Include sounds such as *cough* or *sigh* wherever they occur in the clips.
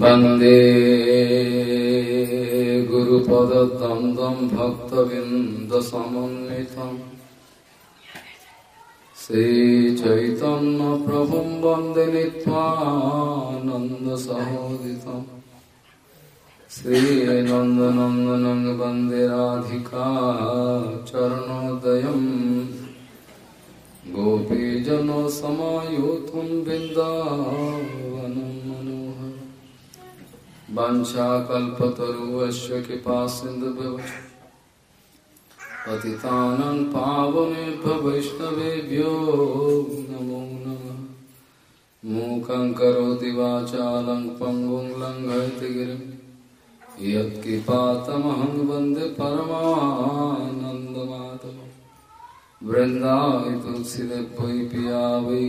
वंदे गुरुपदद्वन्द्वं भक्तविन्दसमन्वितम् श्रीचैतन्यप्रभुं वंदे नीत्वानन्दसहोदितम् श्रीनन्दनन्दनं वंदे राधिका चरणोदयम् गोपीजनसमायुतं बिन्दावनं मनोहर वञ्चाकल्पतरुवस्य कृपा सिन्धुभ्यश्च पतितानां पावनेभ्य वैष्णवेभ्यो नमो नमः। मूकं करोति वाचालं पङ्गुं लङ्घयति गिरिं। यत्कृपातमहं वै पिया वै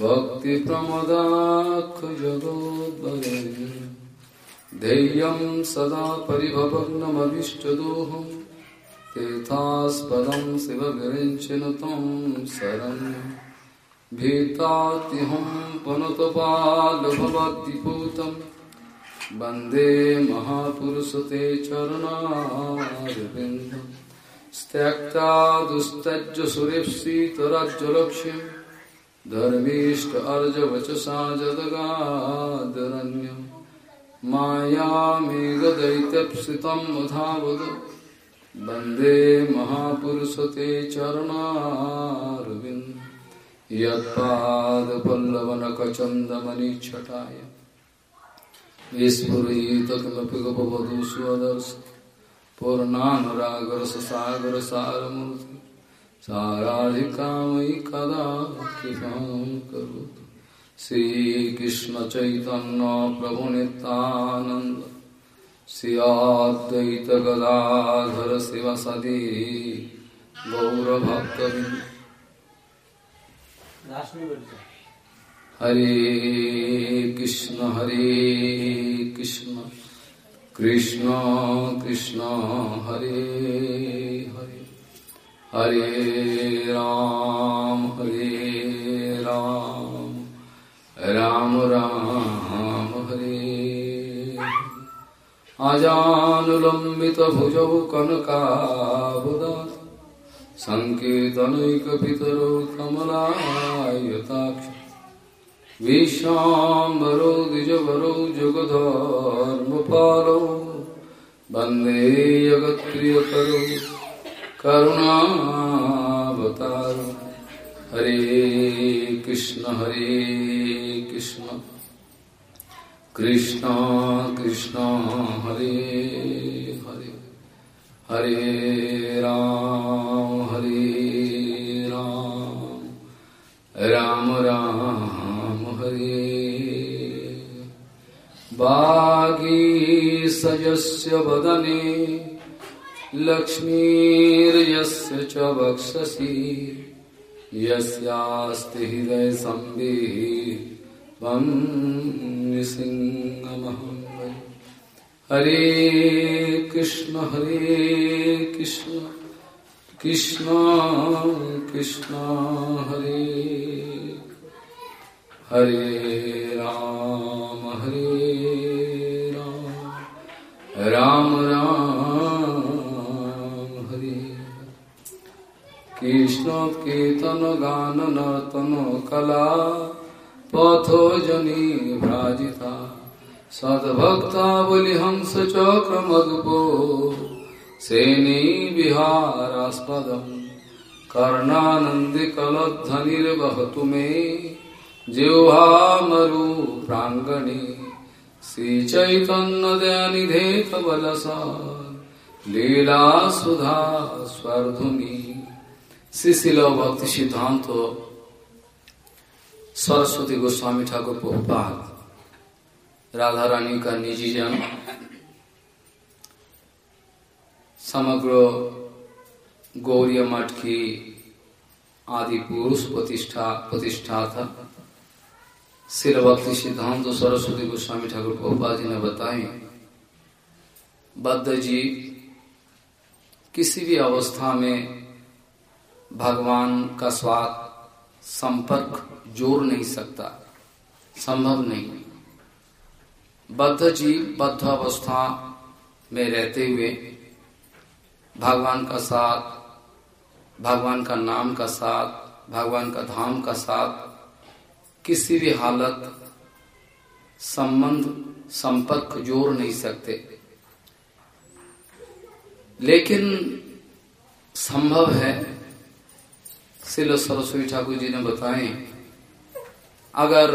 भक्तिप्रमदाखजगोद्वरेण्य ध्येयं सदा परिभवग्नमभिष्टदोहं तीर्थास्पदं शिवविरिञ्चिन तं शरण्यं भीतातिहं पुनतपालभवद्दिपूतं वंदे महापुरुषते चरणारविन्दम् त्यक्ता दुस्तज्ज धर्मीष्ट अर्जवचसा जदगादरण्यं मायामेघदैत्यप्सितं वधावद वंदे महापुरुषते चरणारविन्द। यत्पादपल्लवनखचन्दमनिच्छटाय विस्फुरितकमपि गपवधू स्वदर्श पूर्णानुरागर सारमूर्ति साराधिकामयि कदा कृपां करोतु। श्रीकृष्ण चैतन्य प्रभु नित्यानन्द श्री अद्वैत गदाधर शिव सदी गौरभक्तबिंद हरे कृष्ण हरे कृष्ण कृष्ण कृष्ण हरे हरे। हरे राम हरे राम। राम राम, हरे। अजानुलम्बितभुजौ कनकाबुदात् सङ्केतनैकपितरौ कमलायताक्ष। विश्वाम्बरो, द्विजवरौ, जुगधर्मपालौ। वंदे जगत्प्रियकरौ करुणावतारौ। हरे कृष्ण हरे कृष्ण। कृष्ण कृष्ण, हरे हरे। हरे राम हरे राम। राम राम, हरे। वागीसजस्य वदने लक्ष्मीर्यस्य च वक्षसि। यस्यास्ति हृदयसंविः सिंहमहं वै हरे कृष्ण हरे कृष्ण। कृष्ण कृष्ण, हरे। हरे राम हरे राम। राम कृष्ण कीर्तन गान नर्तन कला पथो जनी भ्राजिता सद्भक्तावली हंस चक्रमगपो सेनी विहारास्पदम् कर्णानन्दिकलध्वनिर्वहतु मे, जिह्वामरु प्राङ्गणे श्रीचैतन्यदयानिधे कबलसा লীলা श्री शिल भक्ति सिद्धांत तो सरस्वती गोस्वामी ठाकुर प्रभुपाद राधा रानी का निजी जन समग्र गौरी मठ की आदि पुरुष प्रतिष्ठा प्रतिष्ठा था। शिल भक्ति सिद्धांत तो सरस्वती गोस्वामी ठाकुर प्रभुपाद जी ने बताए बद्ध जी, किसी भी अवस्था में भगवान का स्वाद संपर्क जोड़ नहीं सकता, संभव नहीं। बद्ध जीव, बद्ध अवस्था में रहते हुए भगवान का साथ, भगवान का नाम का साथ, भगवान का धाम का साथ, किसी भी हालत, संबंध, संपर्क जोड़ नहीं सकते। लेकिन संभव है शिल सरस्वती ठाकुर जी ने बताए, अगर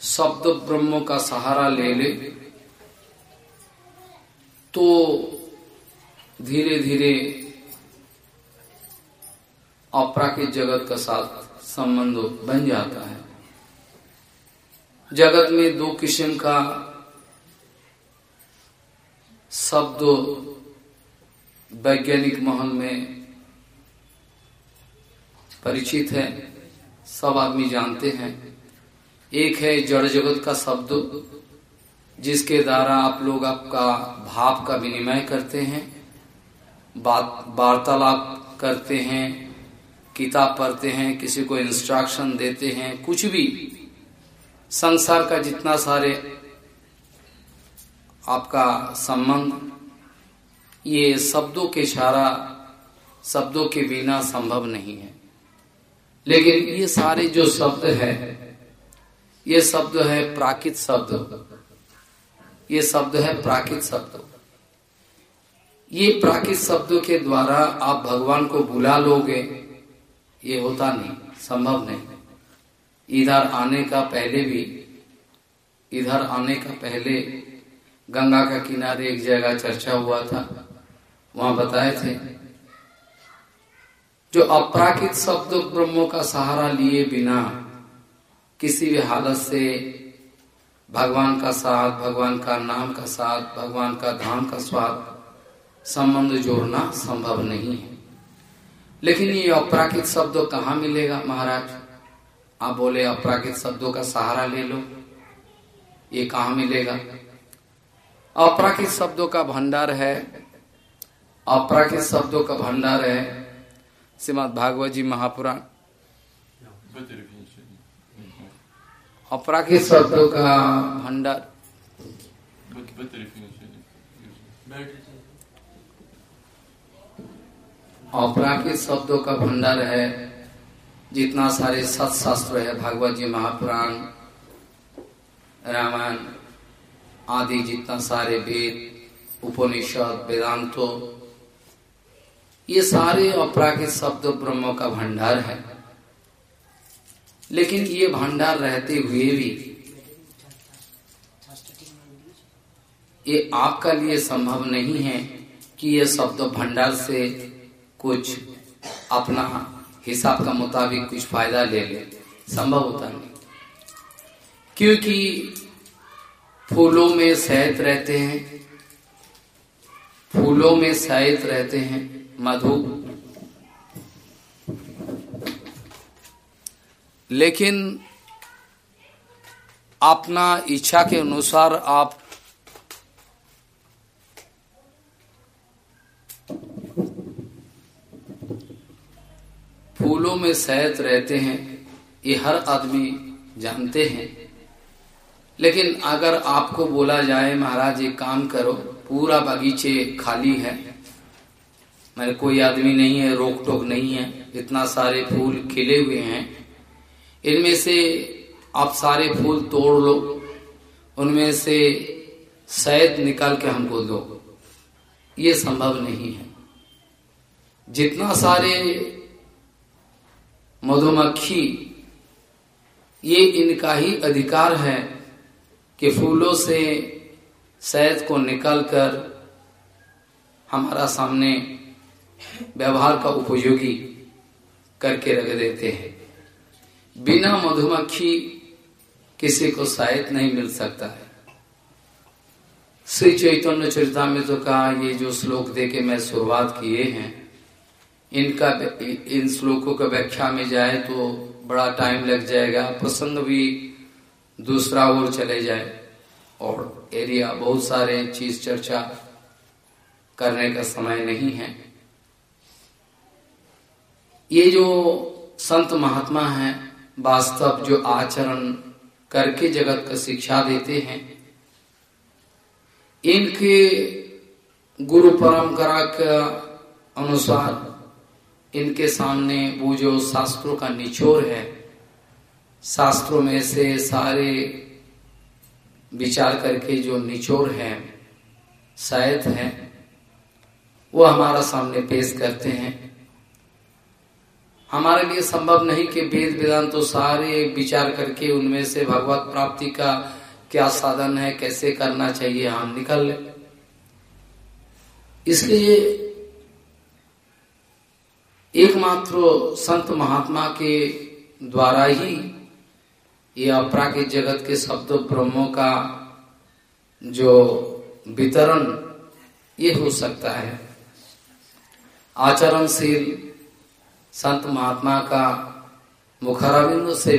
शब्द ब्रह्म का सहारा ले ले तो धीरे धीरे अपराकित जगत का साथ संबंध बन जाता है। जगत में दो किस्म का शब्द वैज्ञानिक महल में परिचित है। सब आदमी जानते हैं। एक है जड़ जगत का शब्द, जिसके द्वारा आप लोग आपका भाव का विनिमय करते हैं। बात, वार्तालाप करते हैं, किताब पढ़ते हैं, किसी को इंस्ट्रक्शन देते हैं, कुछ भी। संसार का जितना सारे आपका संबंध, ये शब्दों के इशारा शब्दों के बिना संभव नहीं है। लेकिन ये सारे जो शब्द है। ये शब्द है प्राकृत शब्द। ये शब्द है प्राकृत शब्द। ये प्राकृत शब्दों के द्वारा आप भगवान को बुला लोगे ये होता नहीं संभव नहीं। इधर आने का पहले भी इधर आने का पहले गंगा का किनारे एक जगह चर्चा हुआ था वहाँ बताए थे। जो अपराकित शब्द ब्रह्मों का सहारा लिए बिना किसी भी हालत से भगवान का साथ, भगवान का नाम का साथ, भगवान का धाम का स्वाद संबंध जोड़ना संभव नहीं है। लेकिन ये अपराकित शब्द कहाँ मिलेगा महाराज? आप बोले अपराकित शब्दों का सहारा ले लो। ये कहा मिलेगा? अपराकित शब्दों का भंडार है। अपराकित शब्दों का भंडार है श्रीमद भागवत जी महापुराण अपराकित शब्दों का भंडार अपराकित शब्दों का भंडार है जितना सारे सत्शास्त्र है भागवत जी महापुराण रामायण आदि जितना सारे वेद उपनिषद वेदांतो ये सारे अपराकित शब्द ब्रह्म का भंडार है। लेकिन ये भंडार रहते हुए भी ये आपका लिए संभव नहीं है कि ये शब्द भंडार से कुछ अपना हिसाब का मुताबिक कुछ फ़ायदा ले ले। संभव होता नहीं। क्योंकि फूलों में सहत रहते हैं, फूलों में सहत रहते हैं मधु। लेकिन अपना इच्छा के अनुसार आप फूलों में सहत रहते हैं, ये हर आदमी जानते हैं। लेकिन अगर आपको बोला जाए, महाराज ये काम करो, पूरा बगीचे खाली है मैंने कोई आदमी नहीं है रोक टोक नहीं है, इतना सारे फूल खिले हुए हैं। इनमें से आप सारे फूल तोड़ लो, उनमें से शायद निकाल के हमको दो। ये संभव नहीं है। जितना सारे मधुमक्खी, ये इनका ही अधिकार है कि फूलों से शहद को निकालकर हमारा सामने व्यवहार का उपयोगी करके रख देते हैं। बिना मधुमक्खी किसी को शायद नहीं मिल सकता है। श्री चैतन्य चरिता में तो कहा, ये जो श्लोक दे के मैं शुरुआत किए हैं, इनका इन श्लोकों का व्याख्या में जाए तो बड़ा टाइम लग जाएगा प्रसंग भी दूसरा ओर चले जाए। और एरिया, बहुत सारे चीज़ चर्चा करने का समय नहीं है। ये जो संत महात्मा हैं, वास्तव जो आचरण करके जगत को शिक्षा देते हैं, इनके गुरु परंपरा के अनुसार इनके सामने वो जो शास्त्रों का निचोर है, शास्त्रों में से सारे विचार करके जो निचोर है शायद है, वो हमारा सामने पेश करते हैं। हमारे लिए संभव नहीं कि वेद वेदांत तो सारे विचार करके उनमें से भगवत प्राप्ति का क्या साधन है, कैसे करना चाहिए, हम निकल ले। इसलिए एकमात्र संत महात्मा के द्वारा ही ये अपराकित जगत के शब्द ब्रह्मों का जो वितरण, ये हो सकता है। आचरणशील संत महात्मा का मुखराबिंद से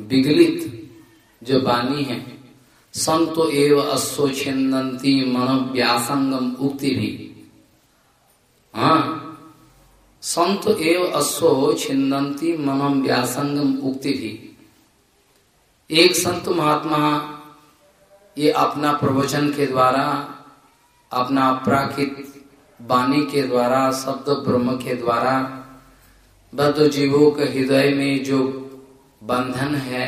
विगलित जो बानी है, संतो एव अश्व छिन्नती मन व्यासंगम उक्ति भी। हाँ संत एव अश्व छिन्नती मनम व्यासंगम उक्ति भी। एक संत महात्मा ये अपना प्रवचन के द्वारा, अपना अपराकित वाणी के द्वारा, शब्द ब्रह्म के द्वारा बद्ध जीवों के हृदय में जो बंधन है,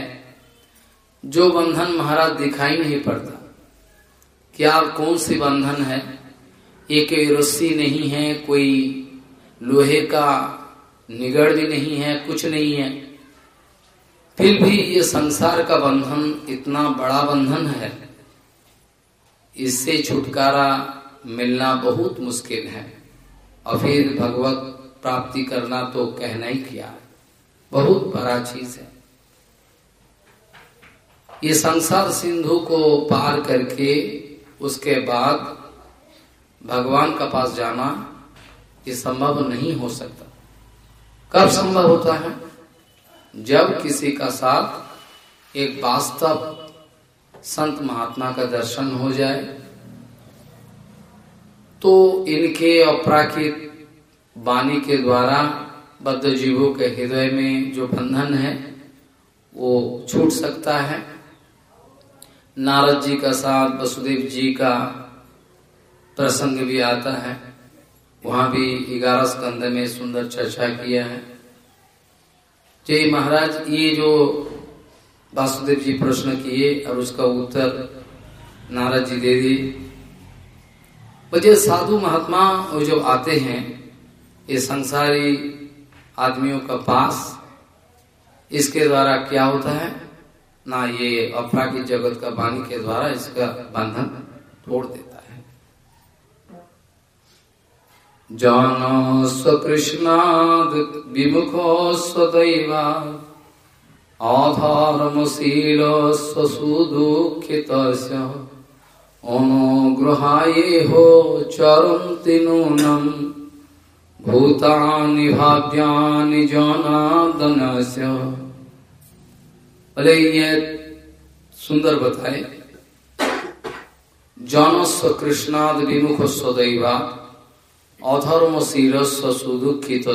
जो बंधन महाराज दिखाई नहीं पड़ता। क्या कौन सी बंधन है? एक रस्सी नहीं है, कोई लोहे का निगड़ भी नहीं है, कुछ नहीं है। फिर भी ये संसार का बंधन इतना बड़ा बंधन है, इससे छुटकारा मिलना बहुत मुश्किल है। और फिर भगवत प्राप्ति करना तो कहना ही किया बहुत बड़ा चीज़ है। ये संसार सिंधु को पार करके उसके बाद भगवान का पास जाना ये संभव नहीं हो सकता। कब संभव होता है? जब किसी का साथ एक वास्तव संत महात्मा का दर्शन हो जाए तो इनके अपराकित वाणी के द्वारा बद्ध जीवों के हृदय में जो बंधन है, वो छूट सकता है। नारद जी का साथ वसुदेव जी का प्रसंग भी आता है। वहाँ भी ग्यारह स्कंद में सुंदर चर्चा किया है। जय महाराज, ये जो वासुदेव जी प्रश्न किए और उसका उत्तर नारद जी दे दिए। मुझे साधु महात्मा जो आते हैं ये संसारी आदमियों का पास इसके द्वारा क्या होता है? ना ये अपराकित जगत का वाणी के द्वारा इसका बंधन तोड़ देता है। जान स्वकृष्णाद विमुखो स्वदैवा, आधारमशील स्वसुदुखित अनुग्रहाये हो चरन्ति नूनम् भूतानि भाव्यानि जनार्दनस्य। अरे ये सुंदर बताए जनस्व कृष्णाद विमुख सदैवा अधर्म शिरस्व सुदुखित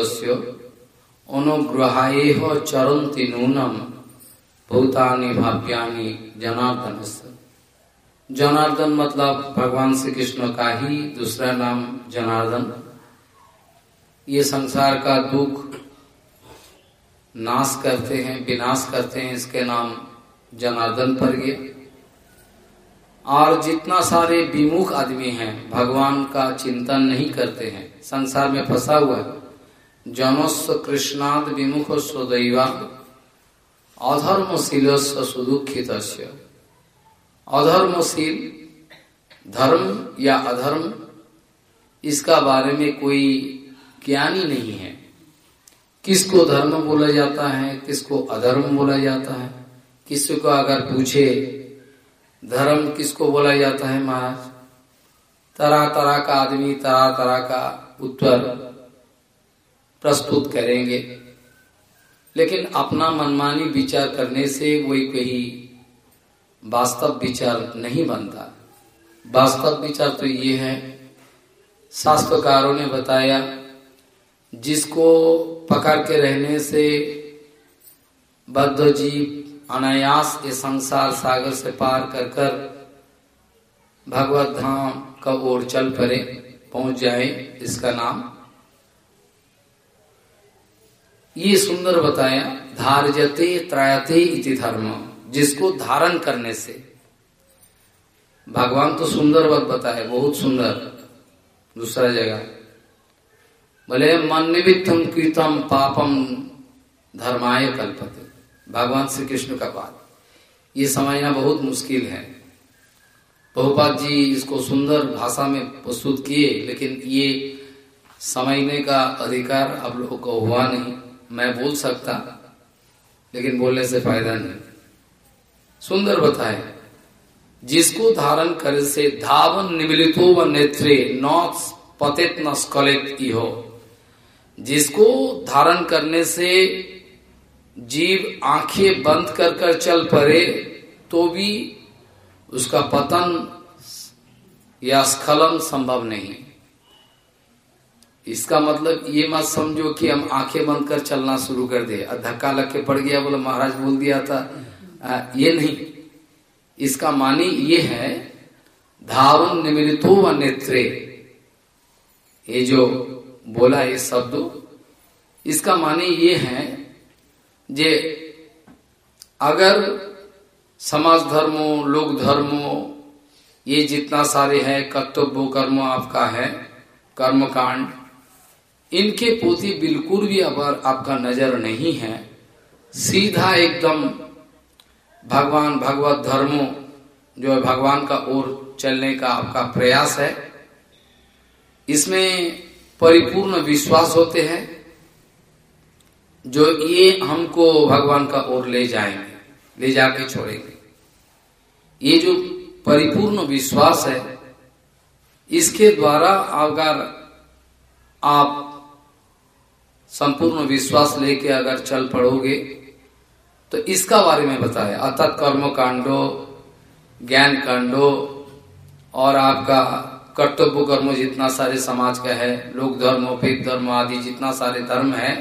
अनुग्रहाय चरंती नूनम भूतानि भाव्यानि जनार्दन जनार्दन मतलब भगवान श्री कृष्ण का ही दूसरा नाम जनार्दन। ये संसार का दुख नाश करते हैं, विनाश करते हैं, इसके नाम जनार्दन पर गया। और जितना सारे विमुख आदमी हैं, भगवान का चिंतन नहीं करते हैं। संसार में फंसा हुआ है। जनस्व कृष्णाद विमुख स्वदैवा। अधर्मशील सुदुखित अधर्मशील धर्म या अधर्म, इसका बारे में कोई ज्ञानी नहीं है। किसको धर्म बोला जाता है, किसको अधर्म बोला जाता है? किसी को अगर पूछे, धर्म किसको बोला जाता है महाराज? तरह तरह का आदमी तरह तरह का उत्तर प्रस्तुत करेंगे। लेकिन अपना मनमानी विचार करने से वही कहीं वास्तव विचार नहीं बनता। वास्तव विचार तो ये है, शास्त्रकारों ने बताया जिसको पकड़ के रहने से बद्ध जीव अनायास ये संसार सागर से पार कर कर भगवत धाम का ओर चल पड़े, पहुँच जाए इसका नाम। ये सुंदर बताया, धार्यते त्रायते इति धर्म, जिसको धारण करने से। भगवान तो सुंदर वक्त बताए, बहुत सुंदर। दूसरा जगह। बोले मन निमित्तम कृतम पापम धर्माय कल्पते। भगवान श्री कृष्ण का बात ये समझना बहुत मुश्किल है। बहुपात जी इसको सुंदर भाषा में प्रस्तुत किए, लेकिन ये समझने का अधिकार आप लोगों को हुआ नहीं। मैं बोल सकता, लेकिन बोलने से फ़ायदा नहीं। सुंदर बताए, जिसको धारण करे से धावन निमिलितो व नेत्रे नॉट पतित न स्कलित हो जिसको धारण करने से जीव आँखें बंद कर कर चल पड़े तो भी उसका पतन या स्खलन संभव नहीं। इसका मतलब ये मत समझो कि हम आँखें बंद कर चलना शुरू कर दे। धक्का लग के पड़ गया बोले महाराज बोल दिया था। आ, ये नहीं। इसका मानी ये है धावन निमित्तो व नेत्रे। ये जो बोला ये शब्द, इसका माने ये है जे अगर समाज धर्मो, लोक धर्मो, ये जितना सारे है, कर्तव्य, कर्म आपका है, कर्मकांड, इनके पोती बिल्कुल भी अगर आपका नज़र नहीं है, सीधा एकदम भगवान, भगवत धर्मो, जो है भगवान का ओर चलने का आपका प्रयास है, इसमें परिपूर्ण विश्वास होते हैं, जो ये हमको भगवान का ओर ले जाएँगे, ले जाके छोड़ेंगे। ये जो परिपूर्ण विश्वास है, इसके द्वारा अगर आप संपूर्ण विश्वास लेके अगर चल पड़ोगे तो इसका बारे में बताया अतत कर्म कांडो ज्ञान कांडो और आपका कर्तव्य कर्म जितना सारे समाज का है, लोक धर्म उपेद धर्म आदि जितना सारे धर्म है,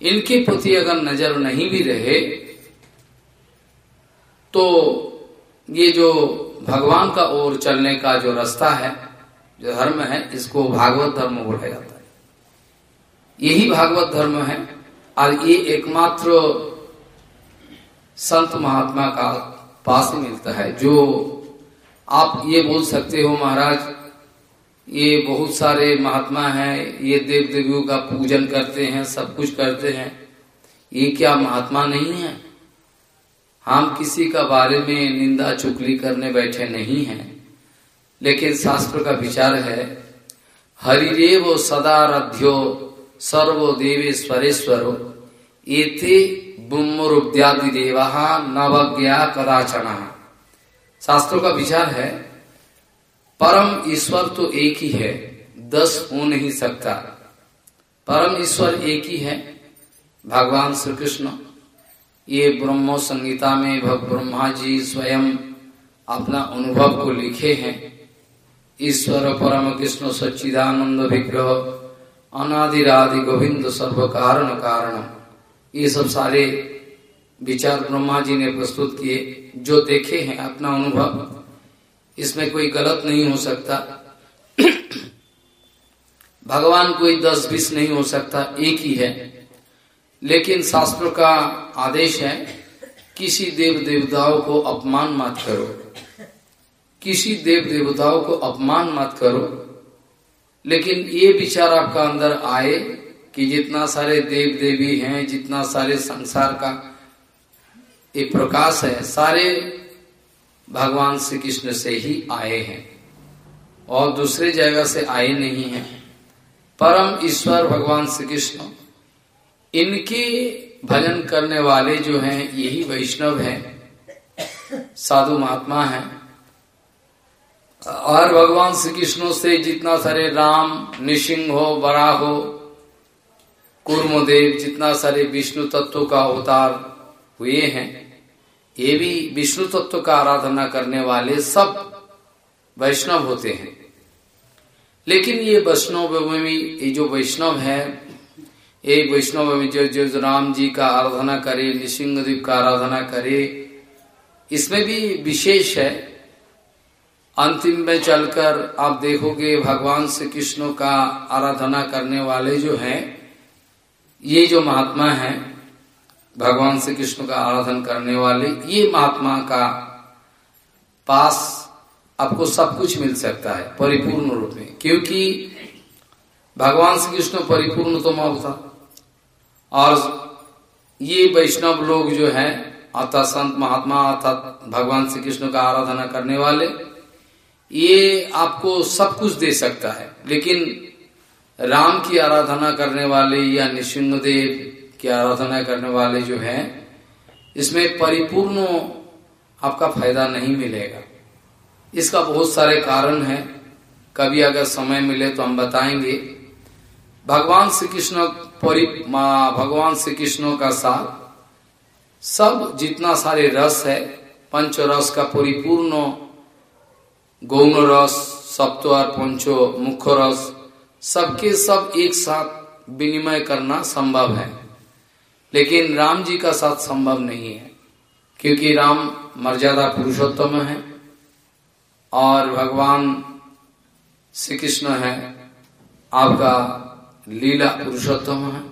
इनके प्रति अगर नज़र नहीं भी रहे तो ये जो भगवान का ओर चलने का जो रास्ता है, जो धर्म है, इसको भागवत धर्म बोला जाता है। यही भागवत धर्म है, और ये एकमात्र संत महात्मा का पास मिलता है, जो आप ये बोल सकते हो महाराज, ये बहुत सारे महात्मा हैं, ये देव देवियों का पूजन करते हैं, सब कुछ करते हैं। ये क्या महात्मा नहीं है? हम किसी का बारे में निंदा चुगली करने बैठे नहीं हैं। लेकिन शास्त्र का विचार है, हरिदेव सदारध्यो सर्वो देवेश्वरेश्वरो एते बुम्मुरुद्यादि देवा नवज्ञा कदाचना। शास्त्रों का विचार है, परम ईश्वर तो एक ही है, दस हो नहीं सकता। परम ईश्वर एक ही है, भगवान श्री कृष्ण ये ब्रह्मो संगीता में ब्रह्मा जी स्वयं अपना अनुभव को लिखे हैं। ईश्वर परम कृष्ण सच्चिदानंद विग्रह, अनादिरादि गोविंद सर्व कारण कारण ये सब सारे विचार ब्रह्मा जी ने प्रस्तुत किए। जो देखे हैं अपना अनुभव, इसमें कोई गलत नहीं हो सकता। *clears throat* भगवान कोई दस बीस नहीं हो सकता, एक ही है। लेकिन शास्त्र का आदेश है, किसी देव देवताओं को अपमान मत करो। किसी देव देवताओं को अपमान मत करो। लेकिन ये विचार आपका अंदर आए कि जितना सारे देव देवी हैं, जितना सारे संसार का ये प्रकाश है, सारे भगवान श्री कृष्ण से ही आए हैं और दूसरे जगह से आए नहीं हैं। परम ईश्वर भगवान श्री कृष्ण, इनके भजन करने वाले जो हैं, यही वैष्णव हैं, साधु महात्मा हैं। और भगवान श्री कृष्ण से जितना सारे राम निशिंग हो बड़ा हो, कूर्मदेव, जितना सारे विष्णु तत्व का अवतार हुए हैं। ये भी विष्णु तत्व का आराधना करने वाले सब वैष्णव होते हैं। लेकिन ये वैष्णव में ये जो वैष्णव है, ये वैष्णव में जो जो राम जी का आराधना करे, नृसिंहदेव का आराधना करे, इसमें भी विशेष है। अंतिम में चलकर आप देखोगे भगवान श्री कृष्ण का आराधना करने वाले जो हैं, ये जो महात्मा हैं भगवान श्री कृष्ण का आराधन करने वाले ये महात्मा का पास आपको सब कुछ मिल सकता है, परिपूर्ण रूप में। क्योंकि भगवान श्री कृष्ण परिपूर्ण तो था। और ये वैष्णव लोग जो है अर्थात संत महात्मा, अर्थात भगवान श्री कृष्ण का आराधना करने वाले, ये आपको सब कुछ दे सकता है। लेकिन राम की आराधना करने वाले या निशिंगदेव की आराधना करने वाले जो हैं, इसमें परिपूर्ण आपका फ़ायदा नहीं मिलेगा। इसका बहुत सारे कारण हैं। कभी अगर समय मिले तो हम बताएँगे। भगवान श्री कृष्ण परि भगवान श्री कृष्ण का साथ, सब जितना सारे रस है पंच रस का परिपूर्ण गौण रस सप्तवार पंचो मुख्य रस, सबके सब एक साथ विनिमय करना संभव है। लेकिन राम जी का साथ संभव नहीं है, क्योंकि राम मर्यादा पुरुषोत्तम है और भगवान श्री कृष्ण है, आपका लीला पुरुषोत्तम है।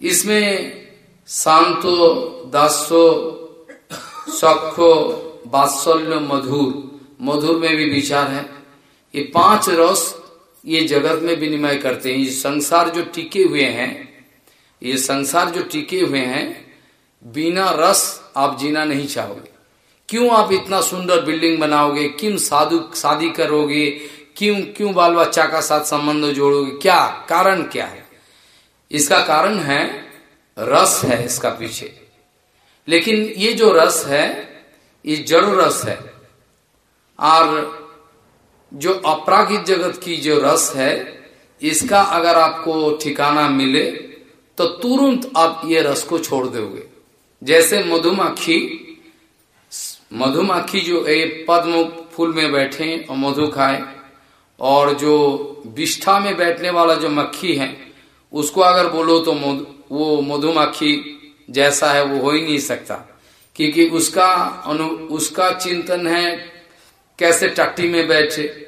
इसमें शांतो दासो सखो बात्सल्य, मधुर मधुर में भी विचार है। ये पाँच रस ये जगत में विनिमय करते हैं। ये संसार जो टिके हुए हैं ये संसार जो टिके हुए हैं, बिना रस आप जीना नहीं चाहोगे। क्यों आप इतना सुंदर बिल्डिंग बनाओगे? क्यों साधु, शादी करोगे? क्यों क्यों बाल बच्चा का साथ संबंध जोड़ोगे? क्या कारण क्या है? इसका कारण है, रस है इसका पीछे। लेकिन ये जो रस है, ये जड़ रस है। और जो अपरागिक जगत की जो रस है, इसका अगर आपको ठिकाना मिले तो तुरंत आप ये रस को छोड़ दोगे। जैसे मधुमक्खी मधुमक्खी जो ये पद्म फूल में बैठे और मधु खाए, और जो विष्ठा में बैठने वाला जो मक्खी है, उसको अगर बोलो तो वो मधुमक्खी जैसा है, वो हो ही नहीं सकता। क्योंकि उसका अनु, उसका चिंतन है कैसे टट्टी में बैठे,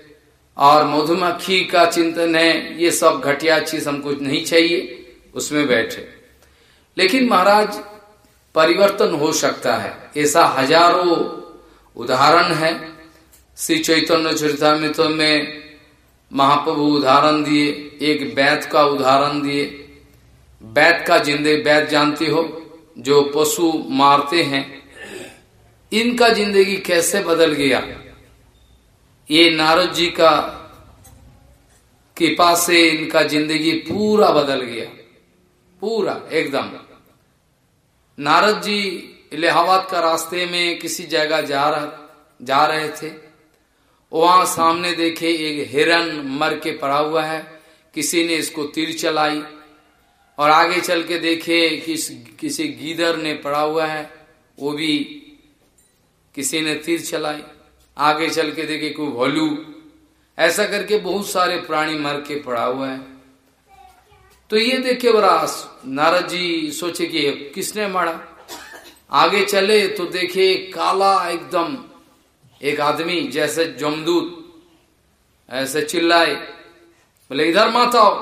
और मधुमक्खी का चिंतन है, ये सब घटिया चीज़ हमको नहीं चाहिए। उसमें बैठे। लेकिन महाराज, परिवर्तन हो सकता है। ऐसा हज़ारों उदाहरण है। श्री चैतन्य चरितमित में महाप्रभु उदाहरण दिए, एक बैत का उदाहरण दिए। बैत का जिंदे, बैत जानते हो, जो पशु मारते हैं। इनका ज़िंदगी कैसे बदल गया? ये नारद जी का कृपा से इनका ज़िंदगी पूरा बदल गया। पूरा, एकदम। नारद जी इलाहाबाद का रास्ते में किसी जगह जा रहा, जा रहे थे। वहाँ सामने देखे एक हिरन मर के पड़ा हुआ है। किसी ने इसको तीर चलाई और आगे चल के देखे किस किसी गीदर ने पड़ा हुआ है। वो भी किसी ने तीर चलाई। आगे चल के देखे कोई भोलू। ऐसा करके बहुत सारे प्राणी मर के पड़ा हुआ है। तो ये देखे बरा नारद जी सोचे कि किसने मारा? आगे चले तो देखे काला एकदम, एक आदमी जैसे जमदूत, ऐसे चिल्लाए, बोले, इधर मत आओ।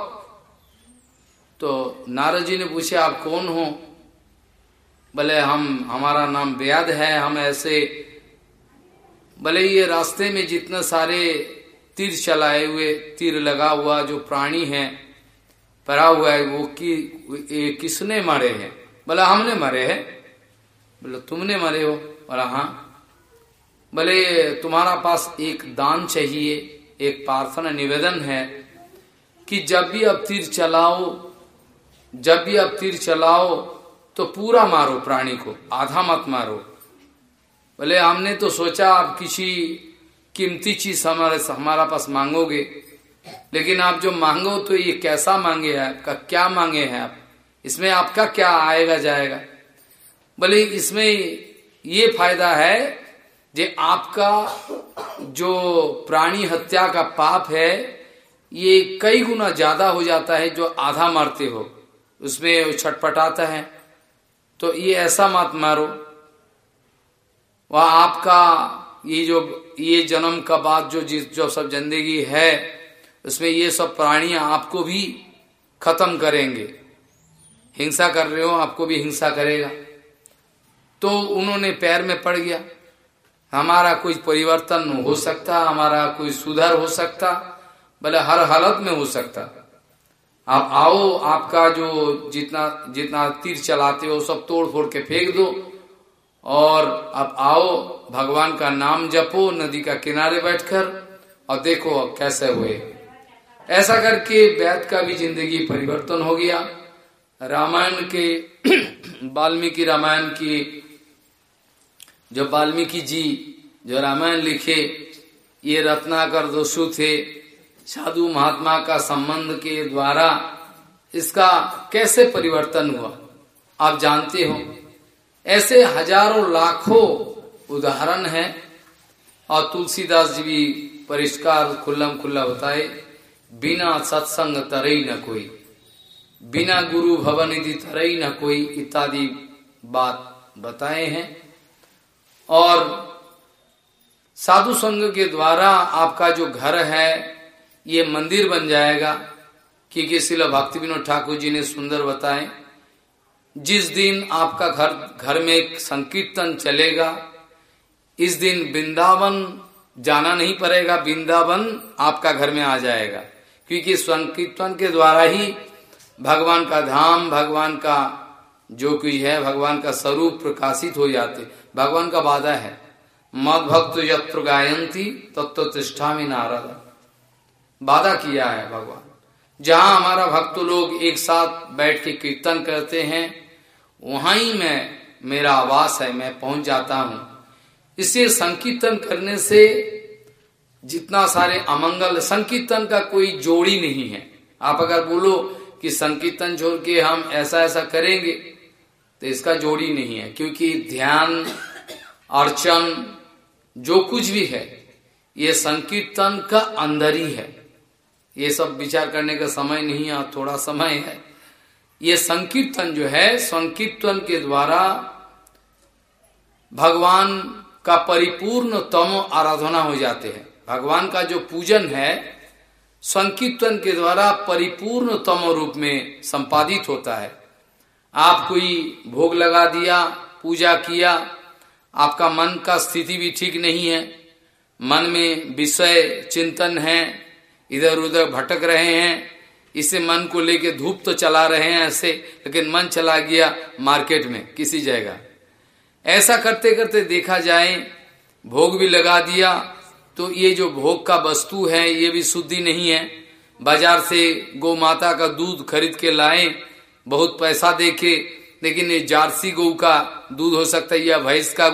तो नारद जी ने पूछे, आप कौन हो? बोले, हम, हमारा नाम व्याद है, हम ऐसे भले ये रास्ते में जितने सारे तीर चलाए हुए, तीर लगा हुआ जो प्राणी है पड़ा हुआ है वो कि किसने मारे हैं? बोला, हमने मारे हैं। बोले, तुमने मारे हो? बोला हाँ। बोले, तुम्हारा पास एक दान चाहिए, एक प्रार्थना निवेदन है कि जब भी अब तीर चलाओ, जब भी अब तीर चलाओ तो पूरा मारो प्राणी को, आधा मत मारो। बोले, हमने तो सोचा आप किसी कीमती चीज़ हमारे, हमारा पास मांगोगे लेकिन आप जो मांगो तो ये कैसा मांगे है, आपका क्या मांगे हैं आप? इसमें आपका क्या आएगा, जाएगा? बोले इसमें ये फ़ायदा है जे आपका जो प्राणी हत्या का पाप है, ये कई गुना ज़्यादा हो जाता है जो आधा मारते हो। उसमें छटपटाता है। तो ये ऐसा मत मारो। वह आपका ये जो, ये जन्म का बाद जो जिस, जो सब ज़िंदगी है उसमें ये सब प्राणियाँ आपको भी खत्म करेंगे। हिंसा कर रहे हो, आपको भी हिंसा करेगा। तो उन्होंने पैर में पड़ गया। हमारा कोई परिवर्तन हो सकता, हमारा कोई सुधार हो सकता, भले हर हालत में हो सकता। आप आओ, आपका जो जितना जितना तीर चलाते हो, सब तोड़ फोड़ के फेंक दो। और आप आओ, भगवान का नाम जपो, नदी का किनारे बैठकर, और देखो कैसे हुए। ऐसा करके वैद का भी ज़िंदगी परिवर्तन हो गया। रामायण के *clears throat* वाल्मीकि रामायण की जो वाल्मीकि जी जो रामायण लिखे, ये रत्नाकर दोषु थे, साधु महात्मा का संबंध के द्वारा इसका कैसे परिवर्तन हुआ? आप जानते हो, ऐसे हज़ारों लाखों उदाहरण है। और तुलसीदास जी भी परिष्कार खुल्लम खुल्ला बताए बिना सत्संग तरई न कोई, बिना गुरु भवन यदि तरई न कोई इत्यादि बात बताए हैं। और साधु संघ के द्वारा आपका जो घर है, ये मंदिर बन जाएगा। क्योंकि शिला भक्ति विनोद ठाकुर जी ने सुंदर बताए, जिस दिन आपका घर घर में संकीर्तन चलेगा, इस दिन वृंदावन जाना नहीं पड़ेगा, वृंदावन आपका घर में आ जाएगा। क्योंकि संकीर्तन के द्वारा ही भगवान का धाम, भगवान का जो कुछ है, भगवान का स्वरूप प्रकाशित हो जाते। भगवान का वादा है, मद भक्त यत्र गायंती तत्व तिष्ठा में नारद। वादा किया है भगवान। जहाँ हमारा भक्त लोग एक साथ बैठ के कीर्तन करते हैं, वहाँ ही मैं, मेरा आवास है, मैं पहुँच जाता हूँ। इसे संकीर्तन करने से जितना सारे अमंगल संकीर्तन का कोई जोड़ी नहीं है। आप अगर बोलो कि संकीर्तन छोड़ के हम ऐसा ऐसा करेंगे तो इसका जोड़ी नहीं है, क्योंकि ध्यान, अर्चन, जो कुछ भी है, ये संकीर्तन का अंदर ही है। ये सब विचार करने का समय नहीं है, थोड़ा समय है। ये संकीर्तन जो है, संकीर्तन के द्वारा भगवान का परिपूर्ण तम आराधना हो जाते हैं। भगवान का जो पूजन है, संकीर्तन के द्वारा परिपूर्ण तम रूप में संपादित होता है। आप कोई भोग लगा दिया, पूजा किया, आपका मन का स्थिति भी ठीक नहीं है, मन में विषय चिंतन है, इधर उधर भटक रहे हैं, इसे मन को लेके धूप तो चला रहे हैं ऐसे, लेकिन मन चला गया मार्केट में, किसी जगह। ऐसा करते करते देखा जाए, भोग भी लगा दिया तो ये जो भोग का वस्तु है, ये भी शुद्धि नहीं है। बाज़ार से गौ माता का दूध खरीद के लाए, बहुत पैसा देके, लेकिन ये जारसी गौ का दूध हो सकता है या भैंस का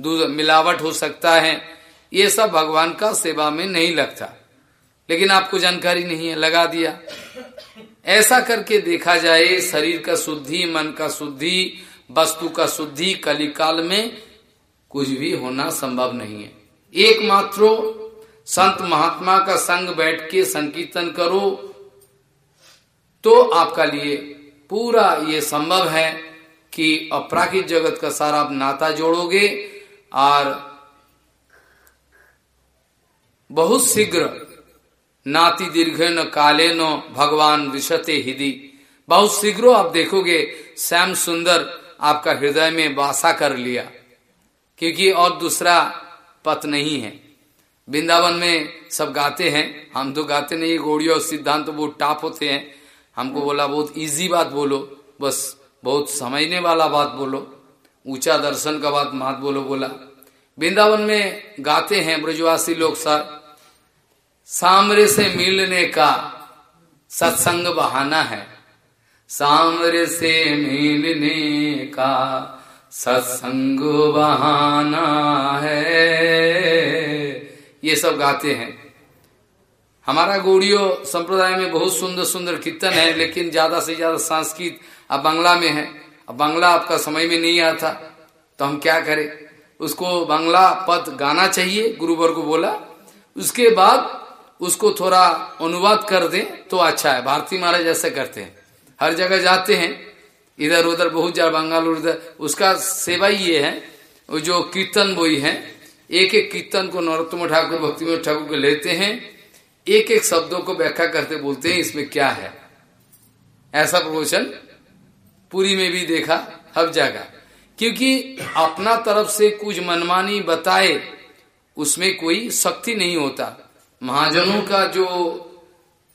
दूध मिलावट हो सकता है। ये सब भगवान का सेवा में नहीं लगता। लेकिन आपको जानकारी नहीं है, लगा दिया। ऐसा करके देखा जाए, शरीर का शुद्धि, मन का शुद्धि, वस्तु का शुद्धि, कलिकाल में कुछ भी होना संभव नहीं है। एकमात्र संत महात्मा का संग बैठ के संकीर्तन करो तो आपका लिए पूरा ये संभव है कि अपराकित जगत का सारा आप नाता जोड़ोगे और बहुत शीघ्र नाति दीर्घ न काले न भगवान विशते हिदी। बहुत शीघ्र आप देखोगे, श्याम सुंदर आपका हृदय में वासा कर लिया, क्योंकि और दूसरा पथ नहीं है। वृंदावन में सब गाते हैं। हम तो गाते नहीं गोड़ी और सिद्धांत तो बहुत टाप होते हैं। हमको बोला, बहुत इजी बात बोलो, बस बहुत समझने वाला बात बोलो, ऊँचा दर्शन का बात मत बोलो, बोला। वृंदावन में गाते हैं ब्रजवासी लोग सर सामरे से मिलने का सत्संग बहाना है। सामर से मिलने का सत्संग बहाना है। ये सब गाते हैं। हमारा गौड़ियो संप्रदाय में बहुत सुंदर सुंदर कीर्तन है, लेकिन ज़्यादा से ज़्यादा संस्कृत अब बांग्ला में है। अब बांग्ला आपका समय में नहीं आता तो हम क्या करें? उसको बांग्ला पद गाना चाहिए, गुरुवर को बोला। उसके बाद उसको थोड़ा अनुवाद कर दे तो अच्छा है। भारती महाराज ऐसे करते हैं। हर जगह जाते हैं इधर उधर बहुत ज़्यादा बंगाल उधर उसका सेवा ये है, वो जो कीर्तन बोई है एक एक कीर्तन को नरोत्तम ठाकुर भक्ति में ठाकुर को लेते हैं एक एक शब्दों को व्याख्या करते बोलते हैं, इसमें क्या है? ऐसा प्रवचन पूरी में भी देखा, हर जगह। क्योंकि अपना तरफ़ से कुछ मनमानी बताए, उसमें कोई शक्ति नहीं होता। महाजनों का जो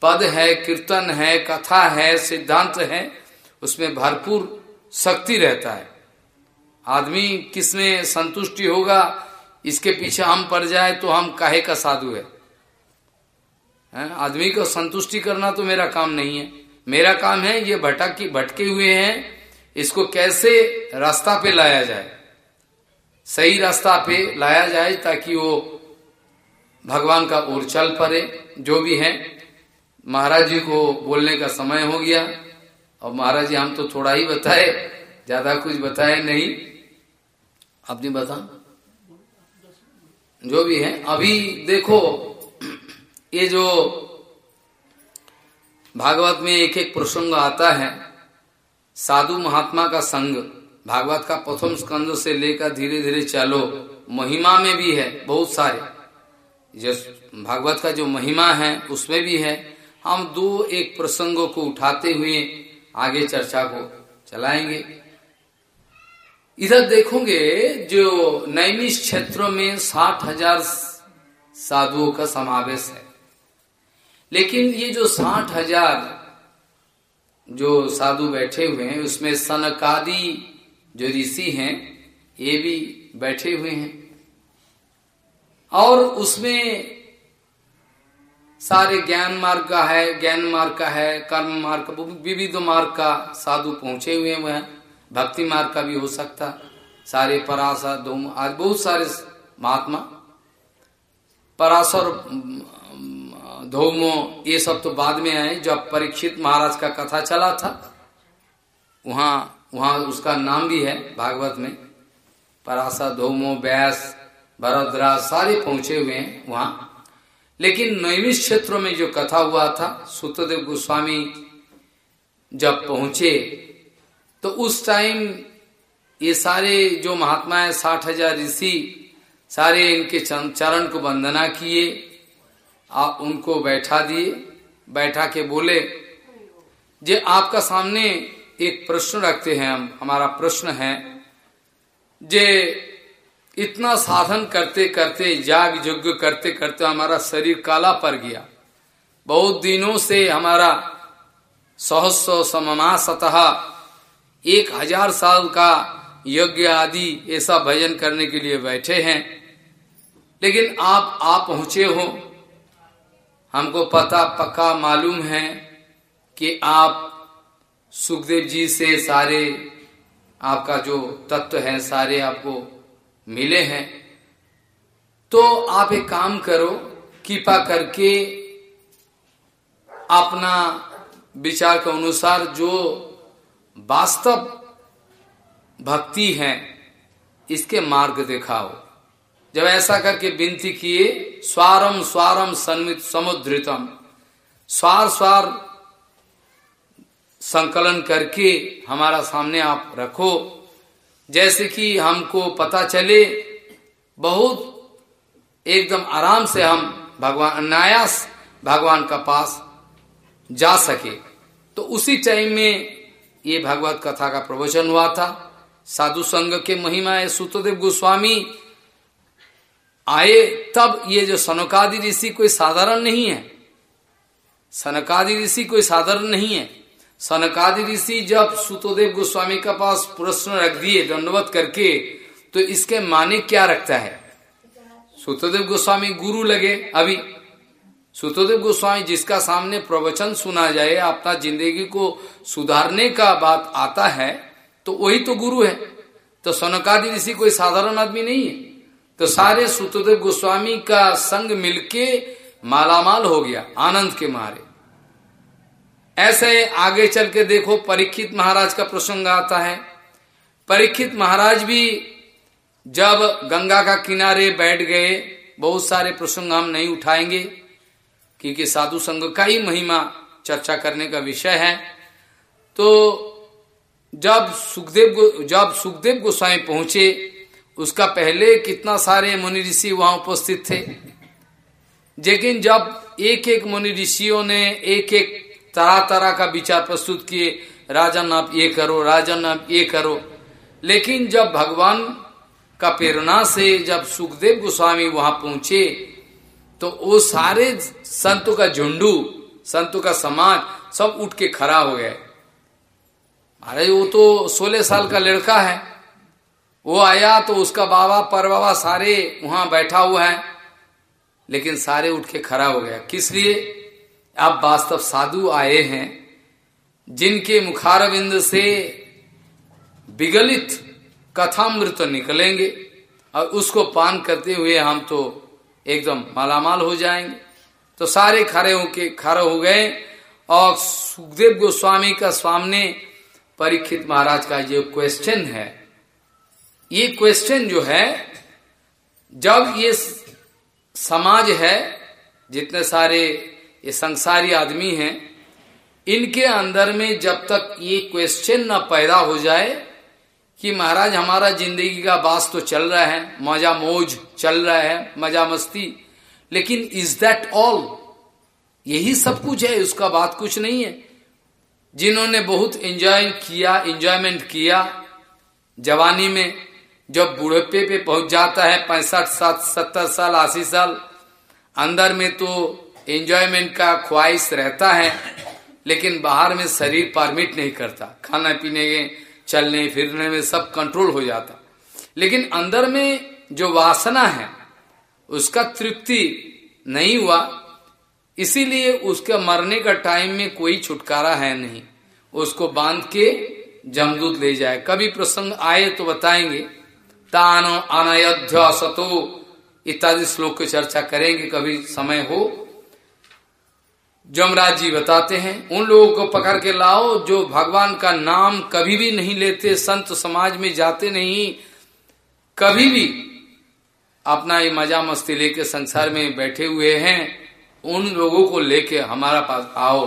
पद है, कीर्तन है, कथा है, सिद्धांत है उसमें भरपूर शक्ति रहता है। आदमी किसमें संतुष्टि होगा, इसके पीछे हम पड़ जाए तो हम काहे का साधु है? आदमी को संतुष्टि करना तो मेरा काम नहीं है। मेरा काम है ये भटक की भटके हुए हैं, इसको कैसे रास्ता पे लाया जाए? सही रास्ता पे लाया जाए ताकि वो भगवान का ओर चल पड़े, जो भी है। महाराज जी को बोलने का समय हो गया। और महाराज जी हम तो थोड़ा ही बताए, ज़्यादा कुछ बताए नहीं। अपनी बता। जो भी है, अभी देखो, ये जो भागवत में एक एक प्रसंग आता है, साधु महात्मा का संग, भागवत का प्रथम स्कंद से लेकर धीरे धीरे चलो, महिमा में भी है, बहुत सारे। जो भागवत का जो महिमा है, उसमें भी है। हम दो एक प्रसंगों को उठाते हुए आगे चर्चा को चलाएँगे। इधर देखोगे जो नैमिष क्षेत्रों में साठ हज़ार साधुओं का समावेश है। लेकिन ये जो साठ हज़ार जो साधु बैठे हुए हैं, उसमें सनकादि जो ऋषि हैं, ये भी बैठे हुए हैं। और उसमें सारे ज्ञान मार्ग का है, ज्ञान मार्ग का है, कर्म मार्ग का विविध मार्ग का साधु पहुँचे हुए हैं भक्ति मार्ग का भी हो सकता। सारे पराशर, धूम, आज बहुत सारे महात्मा। पराशर धूमो, ये सब तो बाद में आए, जब परीक्षित महाराज का कथा चला था। वहाँ वहाँ उसका नाम भी है, भागवत में। पराशर, धूमो, व्यास भरद्राज सारे पहुँचे हुए हैं वहाँ। लेकिन नैमिष क्षेत्रों में जो कथा हुआ था, सूत्रदेव गोस्वामी जब पहुँचे तो उस टाइम ये सारे जो महात्मा है, साठ हज़ार ऋषि, सारे इनके चरण को वंदना किए आप उनको बैठा दिए, बैठा के बोले, जे आपका सामने एक प्रश्न रखते हैं हम, हमारा प्रश्न है, जे इतना साधन करते करते, जाग यज्ञ करते करते हमारा शरीर काला पड़ गया। बहुत दिनों से हमारा सहस्व सममा सतह एक हज़ार साल का यज्ञ आदि ऐसा भजन करने के लिए बैठे हैं। लेकिन आप आप पहुँचे हो, हमको पता पक्का मालूम है कि आप सुखदेव जी से सारे, आपका जो तत्व है, सारे आपको मिले हैं। तो आप एक काम करो, कृपा करके अपना विचार के अनुसार जो वास्तव भक्ति है, इसके मार्ग दिखाओ। जब ऐसा करके विनती किए, स्वारम स्वारम सन्मित समुद्रितम। स्वार स्वार संकलन करके हमारा सामने आप रखो। जैसे कि हमको पता चले, बहुत एकदम आराम से हम भगवान अनायास भगवान का पास जा सके। तो उसी टाइम में ये भगवत कथा का प्रवचन हुआ था। साधु संघ के महिमा है सुतदेव गोस्वामी आए, तब ये जो सनकादि ऋषि कोई साधारण नहीं है, सनकादि ऋषि कोई साधारण नहीं है सनकादि ऋषि जब सुतोदेव गोस्वामी का पास प्रश्न रख दिए, दंडवत करके तो इसके माने क्या रखता है? सुतोदेव गोस्वामी गुरु लगे, अभी। सुतोदेव गोस्वामी जिसका सामने प्रवचन सुना जाए, अपना ज़िंदगी को सुधारने का बात आता है तो वही तो गुरु है। तो सनकादि ऋषि कोई साधारण आदमी नहीं है। तो सारे सुतोदेव गोस्वामी का संग मिलके मालामाल हो गया, आनंद के मारे। ऐसे आगे चल के देखो, परीक्षित महाराज का प्रसंग आता है। परीक्षित महाराज भी जब गंगा का किनारे बैठ गए, बहुत सारे प्रसंग हम नहीं उठाएँगे, क्योंकि साधु संघ का ही महिमा चर्चा करने का विषय है। तो जब सुखदेव जब सुखदेव गोस्वामी पहुँचे, उसका पहले कितना सारे मुनि ऋषि वहाँ उपस्थित थे। लेकिन जब एक एक मुनि ऋषियों ने एक एक तरह तरह का विचार प्रस्तुत किए राजन आप ये करो राजन आप ये करो। लेकिन जब भगवान का प्रेरणा से जब सुखदेव गोस्वामी वहाँ पहुँचे तो वो सारे संतों का झुंडू, संतों का समाज सब उठ के खड़ा हो गए। अरे वो तो सोलह साल का लड़का है। वो आया तो उसका बाबा पर बाबा सारे वहाँ बैठा हुआ है, लेकिन सारे उठ के खड़ा हो गया। किस लिए? अब वास्तव साधु आए हैं, जिनके मुखारविंद से विगलित कथामृत निकलेंगे और उसको पान करते हुए हम तो एकदम मालामाल हो जाएँगे। तो सारे खड़े होके खड़े हो गए और सुखदेव गोस्वामी का सामने परीक्षित महाराज का जो क्वेश्चन है। ये क्वेश्चन जो है, जब ये समाज है, जितने सारे ये संसारी आदमी हैं, इनके अंदर में जब तक ये क्वेश्चन न पैदा हो जाए कि महाराज हमारा ज़िंदगी का बास तो चल रहा है, मज़ा मौज चल रहा है, मज़ा मस्ती, लेकिन इज़ दैट ऑल यही सब कुछ है, उसका बात कुछ नहीं है। जिन्होंने बहुत एंजॉय किया एंजॉयमेंट किया, जवानी में जब बुढ़प्पे पे पहुँच जाता है, पैंसठ सात, सत्तर साल, अस्सी साल, अंदर में तो एंजॉयमेंट का ख्वाहिश रहता है, लेकिन बाहर में शरीर परमिट नहीं करता। खाना पीने के, चलने, फिरने में सब कंट्रोल हो जाता। लेकिन अंदर में जो वासना है, उसका तृप्ति नहीं हुआ, इसीलिए उसके मरने का टाइम में कोई छुटकारा है नहीं। उसको बाँध के जमदूत ले जाए। कभी प्रसंग आए तो बताएँगे, तान अनयोध्या सतो इत्यादि श्लोक की चर्चा करेंगे, कभी समय हो जमराज जी बताते हैं, उन लोगों को पकड़ के लाओ जो भगवान का नाम कभी भी नहीं लेते, संत समाज में जाते नहीं, कभी भी अपना ये मज़ा मस्ती लेके संसार में बैठे हुए हैं, उन लोगों को लेके हमारा पास आओ।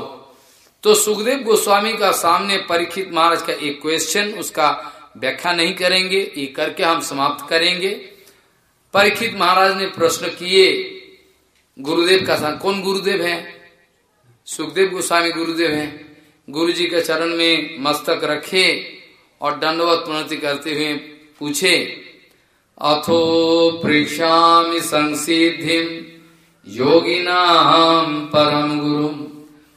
तो सुखदेव गोस्वामी का सामने परीक्षित महाराज का एक क्वेश्चन उसका व्याख्या नहीं करेंगे, ये करके हम समाप्त करेंगे। परीक्षित महाराज ने प्रश्न किए, गुरुदेव का कौन गुरुदेव है? सुखदेव गोस्वामी गुरुदेव हैं। गुरु जी के चरण में मस्तक रखे और दंडवत प्रणति करते हुए पूछे, अथो प्रेक्षा संसिधि योगिना परम गुरु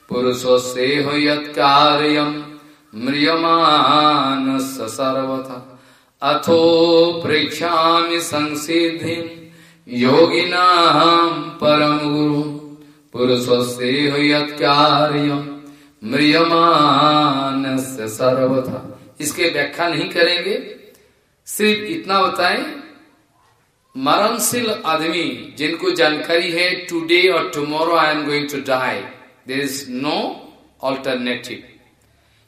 पुरुषो से हो यम म्रियमान सर्वथा अथो प्रेक्षा संसिधि योगिना परम गुरु म्रियमान सर्वथा। इसके व्याख्या नहीं करेंगे। सिर्फ़ इतना बताएँ, मरणशील आदमी, जिनको जानकारी है टुडे और tomorrow I am going to die there is no alternative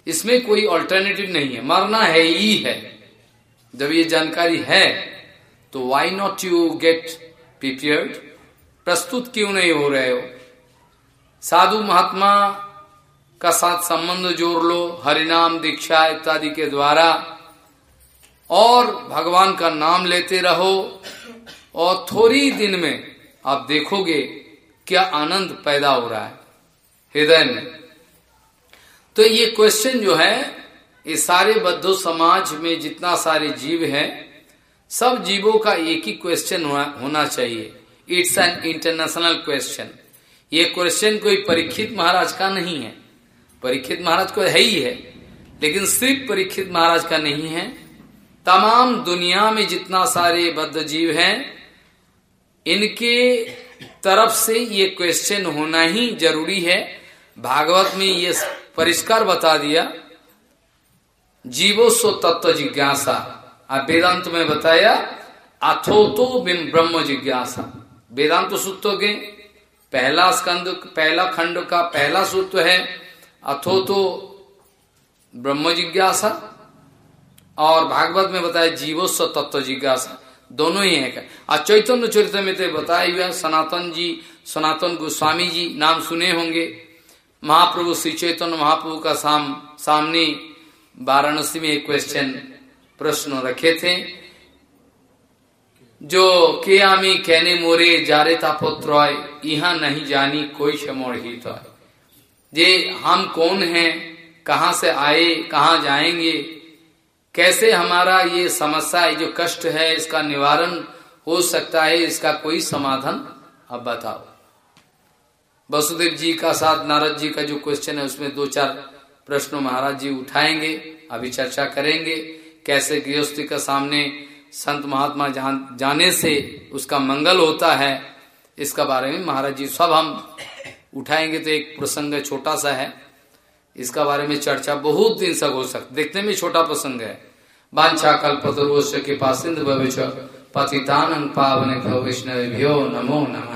इसमें कोई ऑल्टरनेटिव नहीं है। मरना है ही है। जब ये जानकारी है तो why not you get prepared प्रस्तुत क्यों नहीं हो रहे हो? साधु महात्मा का साथ संबंध जोड़ लो, हरिनाम, दीक्षा इत्यादि के द्वारा, और भगवान का नाम लेते रहो, और थोड़ी दिन में आप देखोगे क्या आनंद पैदा हो रहा है, हृदय में। तो ये क्वेश्चन जो है, ये सारे बद्धो समाज में जितना सारे जीव है, सब जीवों का एक ही क्वेश्चन होना चाहिए। इट्स एन इंटरनेशनल क्वेश्चन ये क्वेश्चन कोई परीक्षित महाराज का नहीं है। परीक्षित महाराज को है ही है, लेकिन सिर्फ़ परीक्षित महाराज का नहीं है। तमाम दुनिया में जितना सारे बद्ध जीव हैं, इनके तरफ़ से ये क्वेश्चन होना ही ज़रूरी है। भागवत में ये परिष्कार बता दिया, जीवो सो तत्व जिज्ञासा। अब वेदांत में बताया, अथोतो ब्रह्म जिज्ञासा। वेदांत सूत्र के पहला स्कंद, पहला खंड का पहला सूत्र है, अथो तो ब्रह्म जिज्ञासा और भागवत में बताया जीवोस्व तत्व जिज्ञासा। दोनों ही है। और चैतन्य चरित्र में तो बताया हुआ सनातन जी, सनातन गोस्वामी जी नाम सुने होंगे। महाप्रभु श्री चैतन्य महाप्रभु का साम, सामने वाराणसी में एक क्वेश्चन प्रश्न रखे थे। जो के आमी कहने मोरे जारे तापोत्र यहाँ नहीं जानी कोई क्षमोर ही तो जे हम कौन हैं, कहाँ से आए, कहाँ जाएँगे, कैसे हमारा ये समस्या जो कष्ट है, इसका निवारण हो सकता है, इसका कोई समाधान? अब बताओ। वसुदेव जी का साथ, नारद जी का जो क्वेश्चन है, उसमें दो चार प्रश्न महाराज जी उठाएँगे, अभी चर्चा करेंगे, कैसे गृहस्थी का सामने संत महात्मा जान, जाने से उसका मंगल होता है इसका बारे में महाराज जी सब हम उठाएँगे तो एक प्रसंग छोटा सा है। इसका बारे में चर्चा बहुत दिन तक हो सकती देखने में छोटा प्रसंग है। बांछा कल्पतरुष के पास सिंधु भविष्य पतितानंद पावन वैष्णव नमो नम।